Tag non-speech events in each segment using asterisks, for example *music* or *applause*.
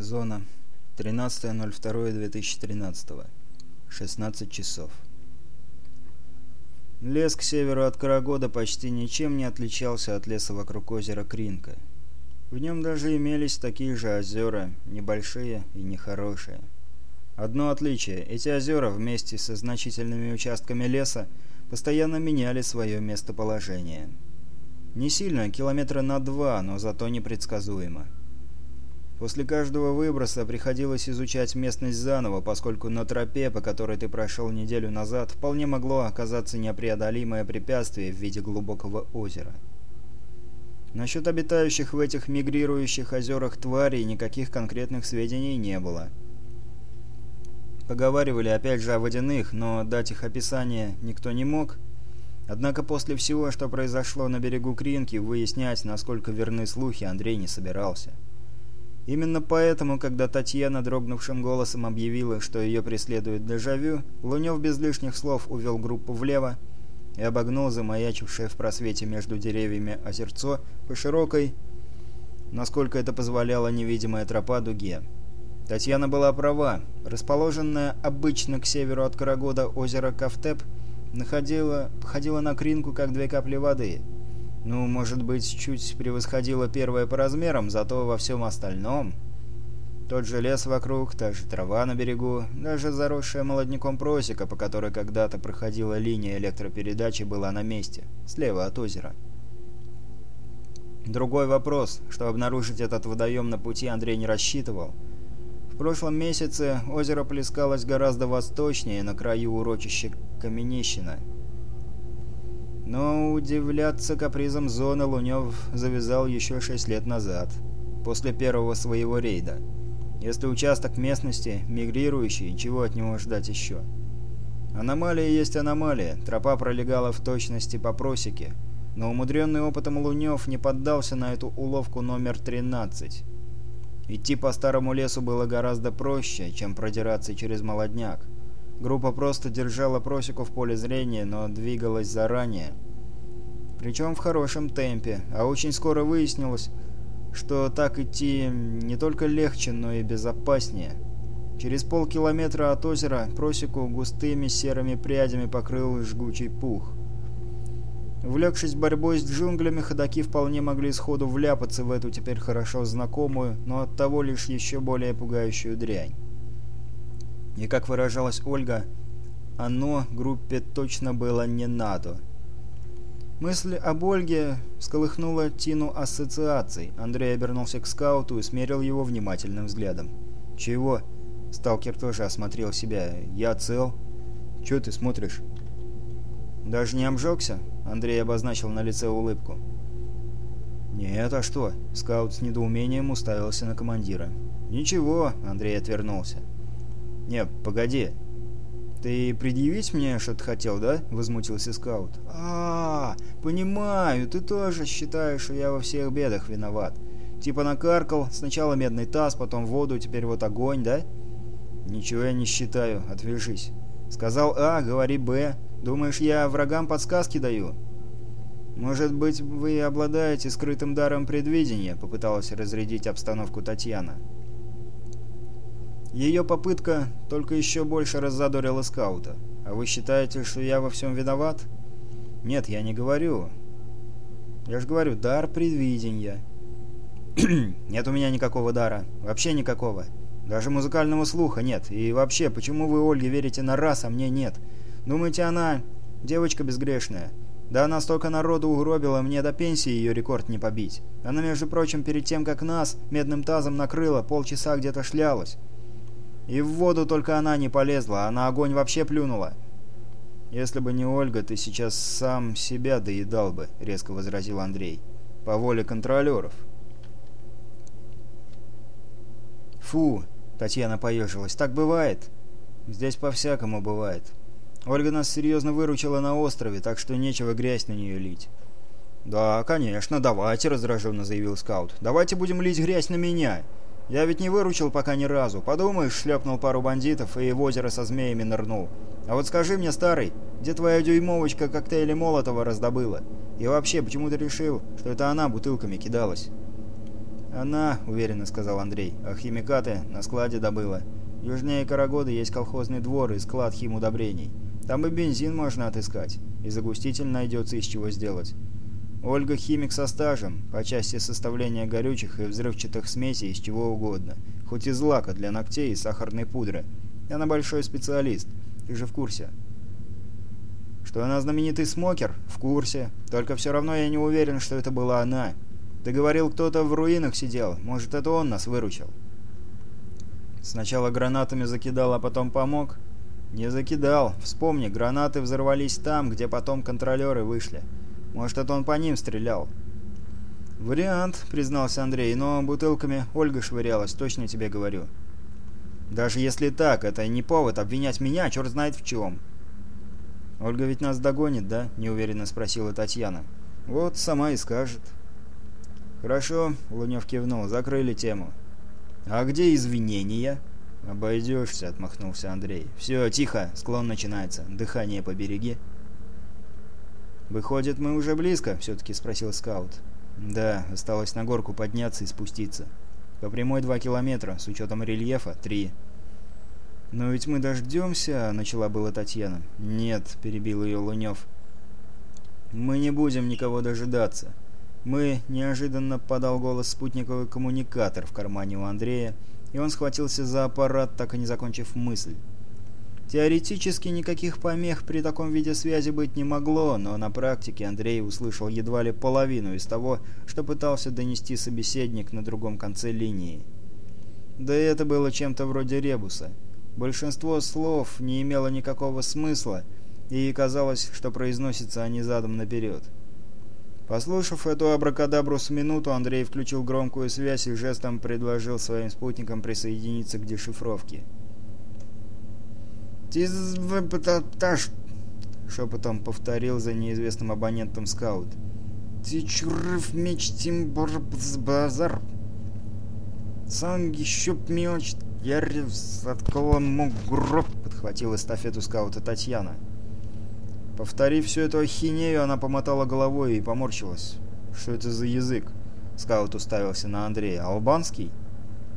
Зона. 13.02.2013. 16 часов. Лес к северу от Карагода почти ничем не отличался от леса вокруг озера Кринка. В нем даже имелись такие же озера, небольшие и нехорошие. Одно отличие – эти озера вместе со значительными участками леса постоянно меняли свое местоположение. Не сильно, километра на два, но зато непредсказуемо. После каждого выброса приходилось изучать местность заново, поскольку на тропе, по которой ты прошел неделю назад, вполне могло оказаться непреодолимое препятствие в виде глубокого озера. Насчет обитающих в этих мигрирующих озерах тварей никаких конкретных сведений не было. Поговаривали опять же о водяных, но дать их описание никто не мог. Однако после всего, что произошло на берегу Кринки, выяснять, насколько верны слухи, Андрей не собирался. — Именно поэтому, когда Татьяна дрогнувшим голосом объявила, что ее преследует дежавю, Лунев без лишних слов увел группу влево и обогнул замаячившее в просвете между деревьями озерцо по широкой, насколько это позволяла невидимая тропа дуге. Татьяна была права. Расположенное обычно к северу от Карагода озеро Кавтеп находило, походило на кринку, как две капли воды — ну, может быть, чуть превосходила первое по размерам, зато во всем остальном... Тот же лес вокруг, та же трава на берегу, даже заросшая молодняком просека, по которой когда-то проходила линия электропередачи, была на месте, слева от озера. Другой вопрос, что обнаружить этот водоем на пути Андрей не рассчитывал. В прошлом месяце озеро плескалось гораздо восточнее, на краю урочища Каменищина, но удивляться капризам зоны Лунев завязал еще шесть лет назад, после первого своего рейда. Если участок местности мигрирующий, чего от него ждать еще? Аномалия есть аномалия, тропа пролегала в точности по просеке, но умудренный опытом Лунев не поддался на эту уловку номер 13. Идти по старому лесу было гораздо проще, чем продираться через молодняк. Группа просто держала просеку в поле зрения, но двигалась заранее. Причем в хорошем темпе, а очень скоро выяснилось, что так идти не только легче, но и безопаснее. Через полкилометра от озера просеку густыми серыми прядями покрыл жгучий пух. Увлекшись борьбой с джунглями, ходаки вполне могли сходу вляпаться в эту теперь хорошо знакомую, но оттого лишь еще более пугающую дрянь и, как выражалась Ольга, оно группе точно было не надо. Мысль об Ольге всколыхнула Тину ассоциаций. Андрей обернулся к скауту и смерил его внимательным взглядом. «Чего?» Сталкер тоже осмотрел себя. «Я цел?» Чего ты смотришь?» «Даже не обжегся?» Андрей обозначил на лице улыбку. «Нет, а что?» Скаут с недоумением уставился на командира. «Ничего», — Андрей отвернулся. «Нет, погоди. Ты предъявить мне что-то хотел, да?» — возмутился скаут. а, -а, -а понимаю, ты тоже считаешь, что я во всех бедах виноват. Типа накаркал, сначала медный таз, потом воду, теперь вот огонь, да?» «Ничего я не считаю, отвяжись». «Сказал А, говори Б. Думаешь, я врагам подсказки даю?» «Может быть, вы обладаете скрытым даром предвидения?» — попыталась разрядить обстановку Татьяна. «Татьяна». Ее попытка только еще больше раззадорила скаута. А вы считаете, что я во всем виноват? Нет, я не говорю. Я же говорю, дар предвидения. *clears throat* нет у меня никакого дара. Вообще никакого. Даже музыкального слуха нет. И вообще, почему вы Ольге верите на раз, а мне нет? Думаете, она... Девочка безгрешная. Да она столько народу угробила, мне до пенсии ее рекорд не побить. Она, между прочим, перед тем, как нас медным тазом накрыла, полчаса где-то шлялась. И в воду только она не полезла, а на огонь вообще плюнула. «Если бы не Ольга, ты сейчас сам себя доедал бы», — резко возразил Андрей. «По воле контролеров». «Фу!» — Татьяна поежилась. «Так бывает?» «Здесь по-всякому бывает. Ольга нас серьезно выручила на острове, так что нечего грязь на нее лить». «Да, конечно, давайте», — раздраженно заявил скаут. «Давайте будем лить грязь на меня». Я ведь не выручил пока ни разу. Подумаешь, шлепнул пару бандитов и в озеро со змеями нырнул. А вот скажи мне, старый, где твоя дюймовочка коктейля Молотова раздобыла? И вообще, почему ты решил, что это она бутылками кидалась?» «Она», — уверенно сказал Андрей, — «а химикаты на складе добыла. Южнее Карагода есть колхозный двор и склад химудобрений. Там и бензин можно отыскать, и загуститель найдется из чего сделать. Ольга химик со стажем, по части составления горючих и взрывчатых смесей из чего угодно, хоть из лака для ногтей и сахарной пудры. Она большой специалист, ты же в курсе. Что она знаменитый смокер? В курсе. Только все равно я не уверен, что это была она. Ты говорил, кто-то в руинах сидел. Может, это он нас выручил? Сначала гранатами закидал, а потом помог? Не закидал. Вспомни, гранаты взорвались там, где потом контролеры вышли. Может, это он по ним стрелял?» «Вариант», — признался Андрей, — «но бутылками Ольга швырялась, точно тебе говорю». «Даже если так, это не повод обвинять меня, а черт знает в чем». «Ольга ведь нас догонит, да?» — неуверенно спросила Татьяна. «Вот сама и скажет». «Хорошо», — Лунев кивнул, — «закрыли тему». «А где извинения?» «Обойдешься», — отмахнулся Андрей. «Все, тихо, склон начинается, дыхание побереги». «Выходит, мы уже близко?» — все-таки спросил скаут. «Да, осталось на горку подняться и спуститься. По прямой два километра, с учетом рельефа — три». «Но ведь мы дождемся», — начала была Татьяна. «Нет», — перебил ее Лунев. «Мы не будем никого дожидаться». «Мы...» — неожиданно подал голос спутниковый коммуникатор в кармане у Андрея, и он схватился за аппарат, так и не закончив мысль. Теоретически никаких помех при таком виде связи быть не могло, но на практике Андрей услышал едва ли половину из того, что пытался донести собеседник на другом конце линии. Да и это было чем-то вроде ребуса. Большинство слов не имело никакого смысла, и казалось, что произносятся они задом наперед. Послушав эту абракадабру с минуту, Андрей включил громкую связь и жестом предложил своим спутникам присоединиться к дешифровке. «Тизбаташ!» — шепотом повторил за неизвестным абонентом скаут. «Тичурв меч Тимборбзбазар!» «Санги щуп мелочь Ярев отклонму гроб!» — подхватила эстафету скаута Татьяна. Повторив всю эту ахинею, она помотала головой и поморщилась. «Что это за язык?» — скаут уставился на Андрея. «Албанский?»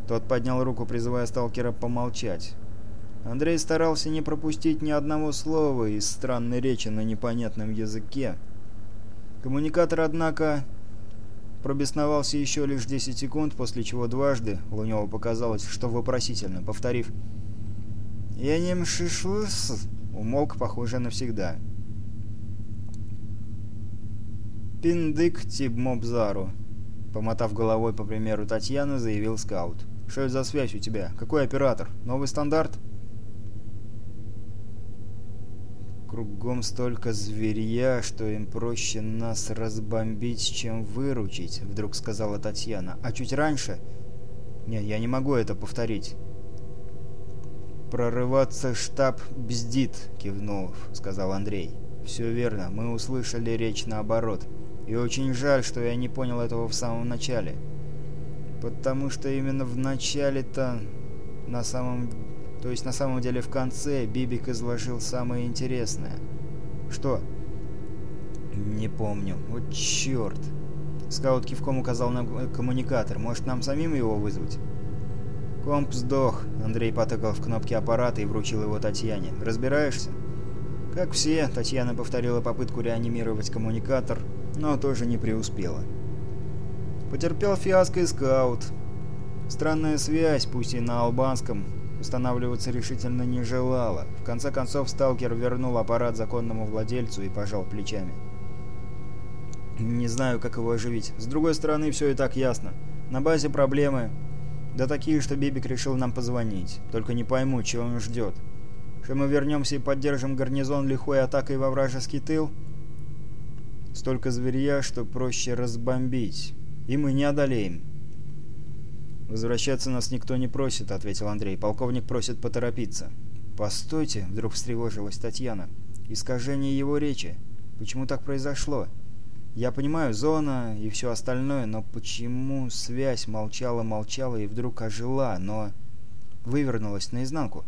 Тот поднял руку, призывая сталкера помолчать. Андрей старался не пропустить ни одного слова из странной речи на непонятном языке. Коммуникатор, однако, пробесновался еще лишь 10 секунд, после чего дважды Луневу показалось, что вопросительно, повторив «Я не мшишлыс», умолк, похоже, навсегда. «Пиндык тибмобзару», — помотав головой по примеру Татьяны, заявил скаут. «Что это за связь у тебя? Какой оператор? Новый стандарт?» кругом столько зверья, что им проще нас разбомбить, чем выручить», — вдруг сказала Татьяна. «А чуть раньше...» «Нет, я не могу это повторить». «Прорываться штаб бздит», — Кивнул, сказал Андрей. «Все верно, мы услышали речь наоборот. И очень жаль, что я не понял этого в самом начале. Потому что именно в начале-то на самом... То есть на самом деле в конце Бибик изложил самое интересное. «Что?» «Не помню. Вот черт!» Скаут кивком указал на коммуникатор. «Может, нам самим его вызвать?» «Комп сдох», — Андрей потыкал в кнопки аппарата и вручил его Татьяне. «Разбираешься?» «Как все», — Татьяна повторила попытку реанимировать коммуникатор, но тоже не преуспела. Потерпел фиаско и скаут. Странная связь, пусть и на албанском, Устанавливаться решительно не желала. В конце концов, сталкер вернул аппарат законному владельцу и пожал плечами. Не знаю, как его оживить. С другой стороны, все и так ясно. На базе проблемы. Да такие, что Бибик решил нам позвонить. Только не пойму, чего он ждет. Что мы вернемся и поддержим гарнизон лихой атакой во вражеский тыл? Столько зверья, что проще разбомбить. И мы не одолеем. «Возвращаться нас никто не просит», — ответил Андрей. «Полковник просит поторопиться». «Постойте», — вдруг встревожилась Татьяна. «Искажение его речи. Почему так произошло? Я понимаю, зона и все остальное, но почему связь молчала-молчала и вдруг ожила, но вывернулась наизнанку?»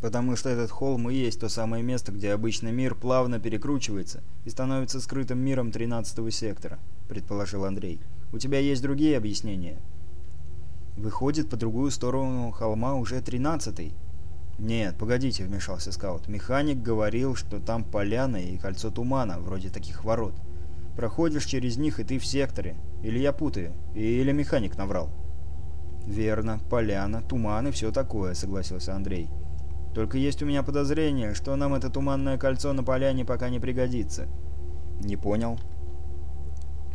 потому что этот холм и есть то самое место, где обычно мир плавно перекручивается и становится скрытым миром 13-го сектора», — предположил Андрей. У тебя есть другие объяснения?» «Выходит, по другую сторону холма уже тринадцатый». «Нет, погодите», — вмешался скаут. «Механик говорил, что там поляна и кольцо тумана, вроде таких ворот. Проходишь через них, и ты в секторе. Или я путаю, или механик наврал». «Верно, поляна, туман и все такое», — согласился Андрей. «Только есть у меня подозрение, что нам это туманное кольцо на поляне пока не пригодится». «Не понял».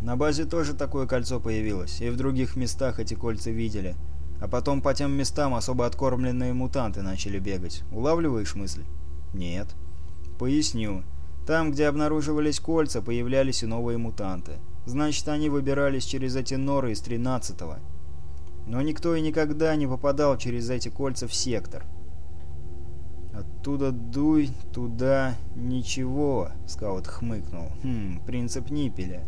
На базе тоже такое кольцо появилось, и в других местах эти кольца видели. А потом по тем местам особо откормленные мутанты начали бегать. Улавливаешь мысль? Нет. Поясню. Там, где обнаруживались кольца, появлялись и новые мутанты. Значит, они выбирались через эти норы из 13-го. Но никто и никогда не попадал через эти кольца в сектор. «Оттуда дуй, туда ничего», — скаут хмыкнул. «Хм, принцип Ниппеля.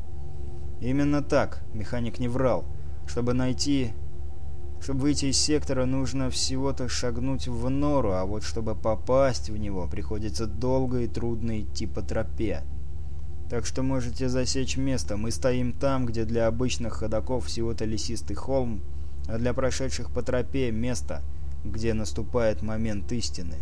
Именно так, механик не врал. Чтобы найти... Чтобы выйти из сектора, нужно всего-то шагнуть в нору, а вот чтобы попасть в него, приходится долго и трудно идти по тропе. Так что можете засечь место. Мы стоим там, где для обычных ходоков всего-то лесистый холм, а для прошедших по тропе место, где наступает момент истины.